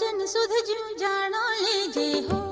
जन सुध जि जानाले हो।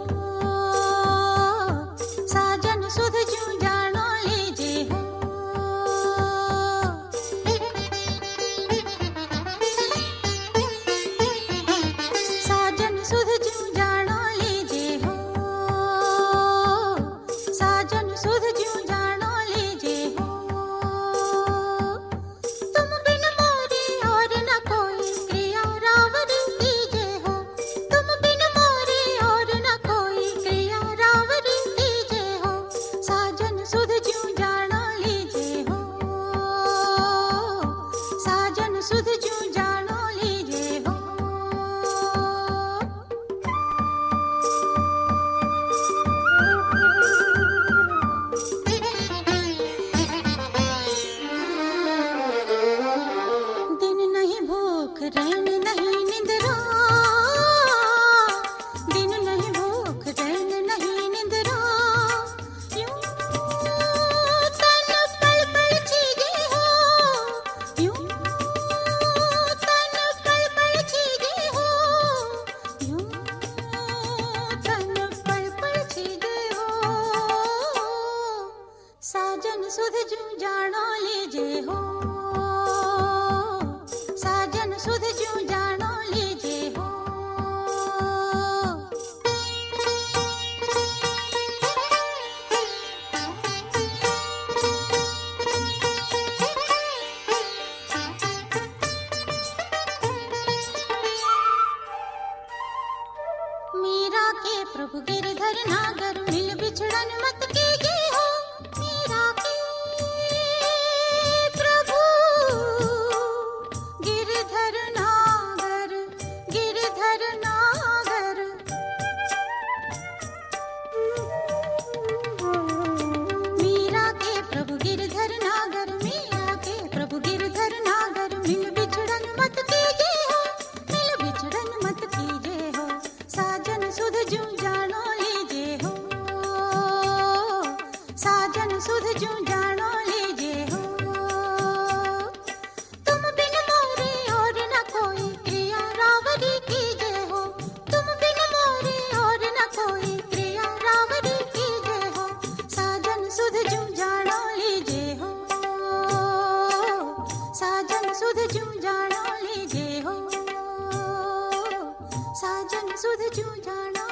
मीरा के प्रभु गिरधर नागर मिल बिछड़न मत कीजिए। साजन सुध जू जाना